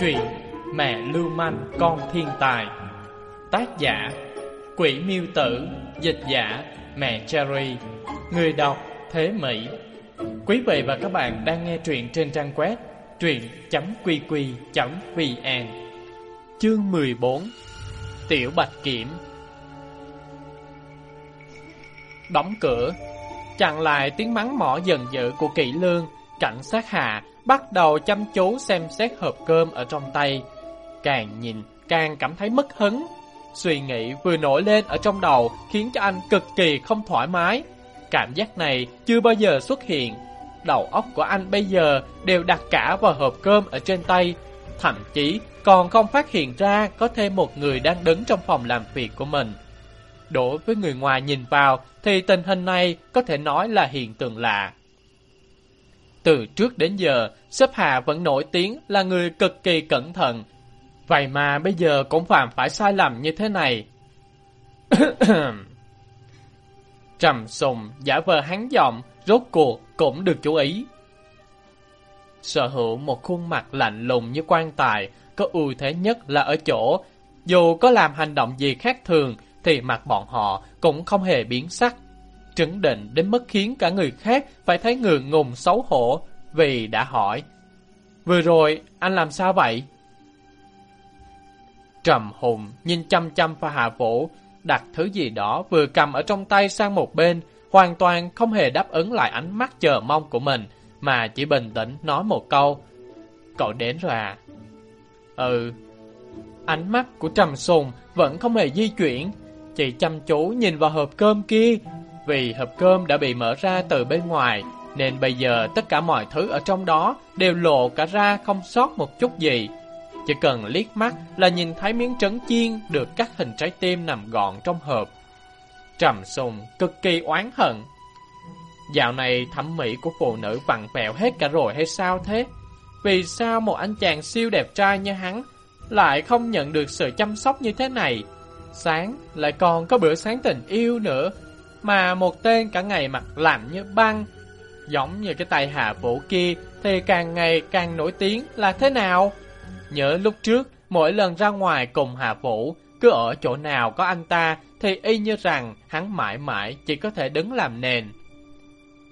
Truyện Mẹ Lưu Manh, Con Thiên Tài. Tác giả, Quỷ Miêu Tử. Dịch giả, Mẹ Cherry. Người đọc, Thế Mỹ. Quý vị và các bạn đang nghe truyện trên trang web truyện.qq.vn Chương 14 Tiểu Bạch Kiểm. Đóng cửa, Chặn lại tiếng mắng mỏ dần dữ của kỵ lương, Cảnh sát hạ bắt đầu chăm chú xem xét hộp cơm ở trong tay. Càng nhìn, càng cảm thấy mất hứng. Suy nghĩ vừa nổi lên ở trong đầu khiến cho anh cực kỳ không thoải mái. Cảm giác này chưa bao giờ xuất hiện. Đầu óc của anh bây giờ đều đặt cả vào hộp cơm ở trên tay. Thậm chí còn không phát hiện ra có thêm một người đang đứng trong phòng làm việc của mình. Đối với người ngoài nhìn vào thì tình hình này có thể nói là hiện tượng lạ. Từ trước đến giờ, Sếp Hà vẫn nổi tiếng là người cực kỳ cẩn thận. Vậy mà bây giờ cũng phạm phải sai lầm như thế này. Trầm sùng giả vờ hắn giọng, rốt cuộc cũng được chú ý. Sở hữu một khuôn mặt lạnh lùng như quan tài, có ưu thế nhất là ở chỗ, dù có làm hành động gì khác thường, thì mặt bọn họ cũng không hề biến sắc. Trấn định đến mức khiến cả người khác phải thấy ngượng ngùng xấu hổ vì đã hỏi. Vừa rồi, anh làm sao vậy? Trầm Hùng nhìn chăm chăm vào Hạ Vũ, đặt thứ gì đó vừa cầm ở trong tay sang một bên, hoàn toàn không hề đáp ứng lại ánh mắt chờ mong của mình, mà chỉ bình tĩnh nói một câu. Cậu đến rồi à? Ừ. Ánh mắt của Trầm Sùng vẫn không hề di chuyển, chỉ chăm chú nhìn vào hộp cơm kia, vì hộp cơm đã bị mở ra từ bên ngoài, nên bây giờ tất cả mọi thứ ở trong đó đều lộ cả ra không sót một chút gì. Chỉ cần liếc mắt là nhìn thấy miếng trứng chiên được cắt hình trái tim nằm gọn trong hộp. Trầm sùng cực kỳ oán hận. Dạo này thẩm mỹ của phụ nữ vặn vẹo hết cả rồi hay sao thế? Vì sao một anh chàng siêu đẹp trai như hắn lại không nhận được sự chăm sóc như thế này? Sáng lại còn có bữa sáng tình yêu nữa, mà một tên cả ngày mặt lạnh như băng, giống như cái tay hạ vũ kia thì càng ngày càng nổi tiếng là thế nào? Nhớ lúc trước, mỗi lần ra ngoài cùng hạ vũ, cứ ở chỗ nào có anh ta thì y như rằng hắn mãi mãi chỉ có thể đứng làm nền.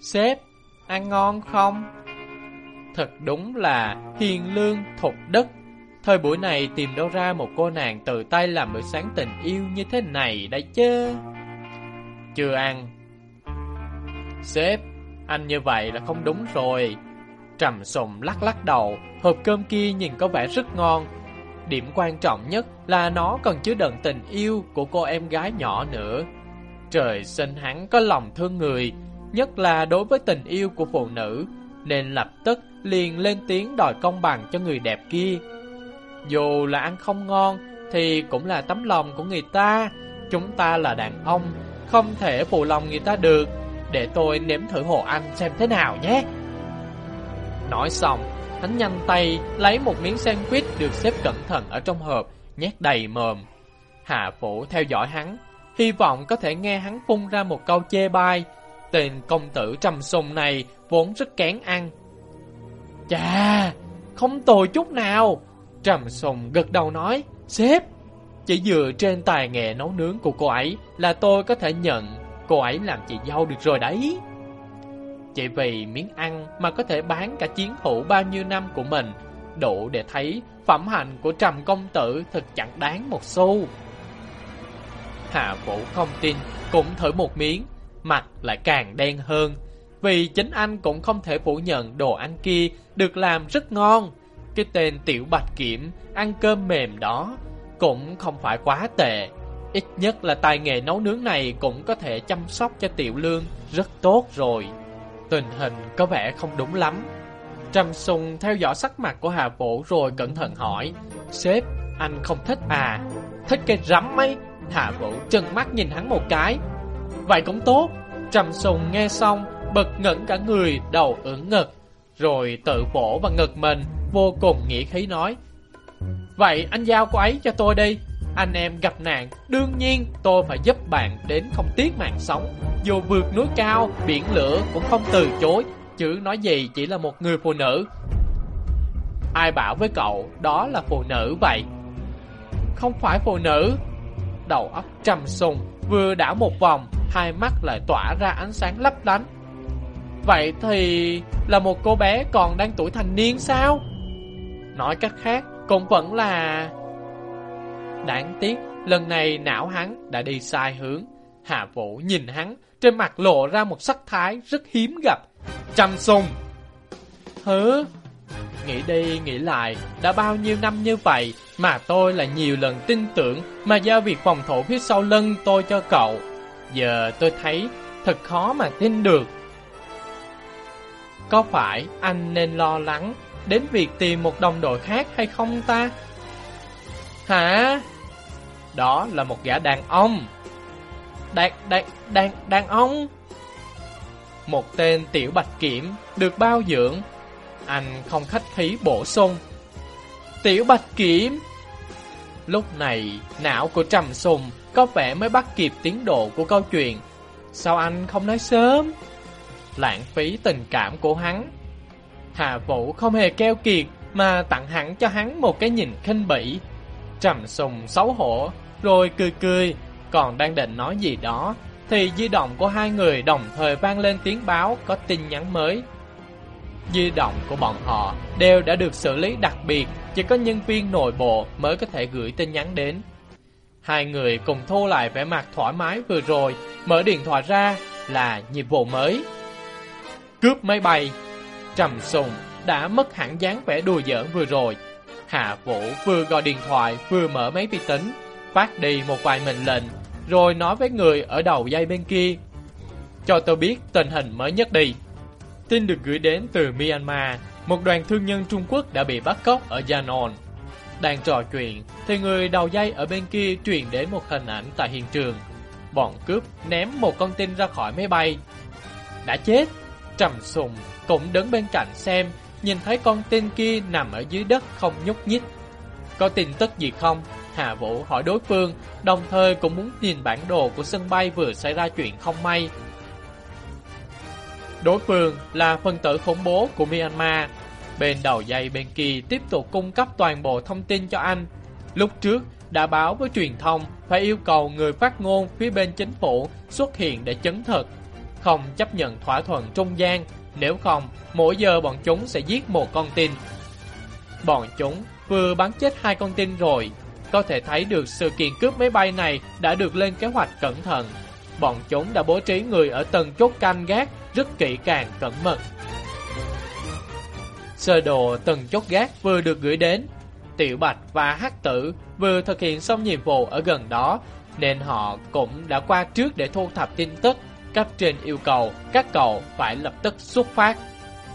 Sếp, ăn ngon không? Thật đúng là hiền lương thục đất. Thời buổi này tìm đâu ra một cô nàng tự tay làm bữa sáng tình yêu như thế này đấy chứ? Chưa ăn. Sếp, anh như vậy là không đúng rồi. Trầm sùng lắc lắc đầu, hộp cơm kia nhìn có vẻ rất ngon. Điểm quan trọng nhất là nó còn chứa đựng tình yêu của cô em gái nhỏ nữa. Trời sinh hắn có lòng thương người, nhất là đối với tình yêu của phụ nữ, nên lập tức liền lên tiếng đòi công bằng cho người đẹp kia. Dù là ăn không ngon, thì cũng là tấm lòng của người ta. Chúng ta là đàn ông, không thể phụ lòng người ta được. Để tôi nếm thử hồ ăn xem thế nào nhé. Nói xong, Hắn nhanh tay lấy một miếng sandwich được xếp cẩn thận ở trong hộp, Nhét đầy mồm. Hạ Vũ theo dõi hắn, Hy vọng có thể nghe hắn phun ra một câu chê bai. Tên công tử trầm sùng này vốn rất kén ăn. Chà, Không tồi chút nào, Trầm sùng gật đầu nói, Sếp chỉ dựa trên tài nghệ nấu nướng của cô ấy Là tôi có thể nhận Cô ấy làm chị dâu được rồi đấy. Chỉ vì miếng ăn mà có thể bán cả chiến hữu bao nhiêu năm của mình, Đủ để thấy phẩm hạnh của trầm công tử thật chẳng đáng một xu. Hạ Vũ không tin, cũng thử một miếng, Mặt lại càng đen hơn, Vì chính anh cũng không thể phủ nhận đồ ăn kia được làm rất ngon. Cái tên Tiểu Bạch Kiểm ăn cơm mềm đó cũng không phải quá tệ Ít nhất là tài nghề nấu nướng này cũng có thể chăm sóc cho tiểu lương rất tốt rồi. Tình hình có vẻ không đúng lắm. Trầm Sùng theo dõi sắc mặt của Hà Vũ rồi cẩn thận hỏi. Sếp, anh không thích à? Thích cái rắm ấy. Hà Vũ trừng mắt nhìn hắn một cái. Vậy cũng tốt. Trầm Sùng nghe xong, bật ngẩn cả người, đầu ưỡn ngực. Rồi tự vỗ vào ngực mình, vô cùng nghĩ khí nói. Vậy anh giao cô ấy cho tôi đi. Anh em gặp nạn, đương nhiên tôi phải giúp bạn đến không tiếc mạng sống. Dù vượt núi cao, biển lửa cũng không từ chối, chứ nói gì chỉ là một người phụ nữ. Ai bảo với cậu đó là phụ nữ vậy? Không phải phụ nữ. Đầu óc trầm sùng, vừa đảo một vòng, hai mắt lại tỏa ra ánh sáng lấp lánh. Vậy thì là một cô bé còn đang tuổi thành niên sao? Nói cách khác, cũng vẫn là... Đáng tiếc, lần này não hắn đã đi sai hướng. Hạ Vũ nhìn hắn, trên mặt lộ ra một sắc thái rất hiếm gặp. Chăm sung! Hứ? Nghĩ đi nghĩ lại, đã bao nhiêu năm như vậy mà tôi là nhiều lần tin tưởng mà giao việc phòng thủ phía sau lưng tôi cho cậu. Giờ tôi thấy thật khó mà tin được. Có phải anh nên lo lắng đến việc tìm một đồng đội khác hay không ta? Hả? Đó là một gã đàn ông. Đàn, đàn, đàn, đàn ông? Một tên tiểu bạch kiểm được bao dưỡng. Anh không khách khí bổ sung. Tiểu bạch kiểm? Lúc này, não của Trầm Sùng có vẻ mới bắt kịp tiến độ của câu chuyện. Sao anh không nói sớm? Lãng phí tình cảm của hắn. Hà Vũ không hề keo kiệt mà tặng hẳn cho hắn một cái nhìn khinh bỉ. Trầm Sùng xấu hổ, rồi cười cười, còn đang định nói gì đó, thì di động của hai người đồng thời vang lên tiếng báo có tin nhắn mới. Di động của bọn họ đều đã được xử lý đặc biệt, chỉ có nhân viên nội bộ mới có thể gửi tin nhắn đến. Hai người cùng thu lại vẻ mặt thoải mái vừa rồi, mở điện thoại ra là nhiệm vụ mới. Cướp máy bay Trầm sùng đã mất hẳn dáng vẻ đùa giỡn vừa rồi. Hạ Vũ vừa gọi điện thoại vừa mở máy vi tính, phát đi một vài mệnh lệnh, rồi nói với người ở đầu dây bên kia. Cho tôi biết tình hình mới nhất đi. Tin được gửi đến từ Myanmar, một đoàn thương nhân Trung Quốc đã bị bắt cóc ở Yangon. Đang trò chuyện, thì người đầu dây ở bên kia truyền đến một hình ảnh tại hiện trường. Bọn cướp ném một con tin ra khỏi máy bay. Đã chết, trầm sùng cũng đứng bên cạnh xem, nhìn thấy con tên kia nằm ở dưới đất không nhúc nhích. Có tin tức gì không? Hà Vũ hỏi đối phương, đồng thời cũng muốn nhìn bản đồ của sân bay vừa xảy ra chuyện không may. Đối phương là phân tử khủng bố của Myanmar. Bên đầu dây bên kia tiếp tục cung cấp toàn bộ thông tin cho anh. Lúc trước đã báo với truyền thông phải yêu cầu người phát ngôn phía bên chính phủ xuất hiện để chứng thực. Không chấp nhận thỏa thuận trung gian, nếu không mỗi giờ bọn chúng sẽ giết một con tin. Bọn chúng vừa bắn chết hai con tin rồi, có thể thấy được sự kiện cướp máy bay này đã được lên kế hoạch cẩn thận. Bọn chúng đã bố trí người ở tầng chốt canh gác rất kỹ càng cẩn mật. Sơ đồ từng chốt gác vừa được gửi đến. Tiểu Bạch và Hắc Tử vừa thực hiện xong nhiệm vụ ở gần đó, nên họ cũng đã qua trước để thu thập tin tức. Cấp trên yêu cầu các cậu phải lập tức xuất phát.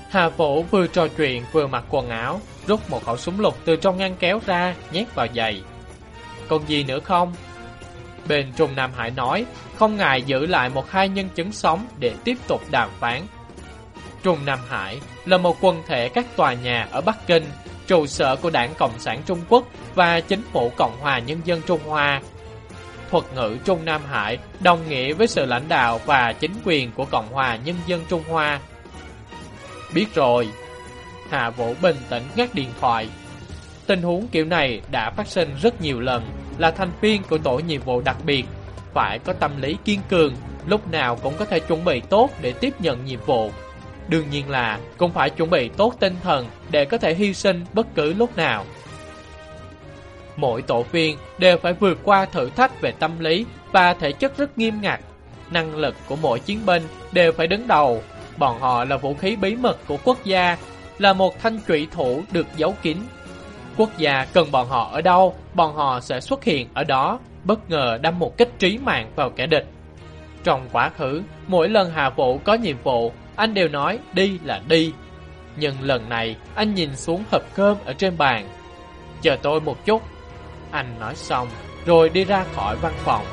Hà Vũ vừa trò chuyện vừa mặc quần áo, rút một khẩu súng lục từ trong ngăn kéo ra, nhét vào giày. Còn gì nữa không? Bên Trung Nam Hải nói, không ngại giữ lại một hai nhân chứng sống để tiếp tục đàm phán. Trung Nam Hải là một quần thể các tòa nhà ở Bắc Kinh, trụ sở của Đảng Cộng sản Trung Quốc và Chính phủ Cộng hòa Nhân dân Trung Hoa. Thuật ngữ Trung Nam Hải đồng nghĩa với sự lãnh đạo và chính quyền của Cộng hòa Nhân dân Trung Hoa. Biết rồi. Hạ Vũ bình tĩnh ngắt điện thoại. Tình huống kiểu này đã phát sinh rất nhiều lần, là thành viên của tổ nhiệm vụ đặc biệt, phải có tâm lý kiên cường, lúc nào cũng có thể chuẩn bị tốt để tiếp nhận nhiệm vụ. Đương nhiên là cũng phải chuẩn bị tốt tinh thần để có thể hy sinh bất cứ lúc nào. Mỗi tổ viên đều phải vượt qua thử thách về tâm lý và thể chất rất nghiêm ngặt. Năng lực của mỗi chiến binh đều phải đứng đầu. Bọn họ là vũ khí bí mật của quốc gia, là một thanh trụy thủ được giấu kín. Quốc gia cần bọn họ ở đâu, bọn họ sẽ xuất hiện ở đó, bất ngờ đâm một kích trí mạng vào kẻ địch. Trong quá khứ, mỗi lần Hà Vũ có nhiệm vụ, anh đều nói đi là đi. Nhưng lần này, anh nhìn xuống hộp cơm ở trên bàn. Chờ tôi một chút. Anh nói xong, rồi đi ra khỏi văn phòng.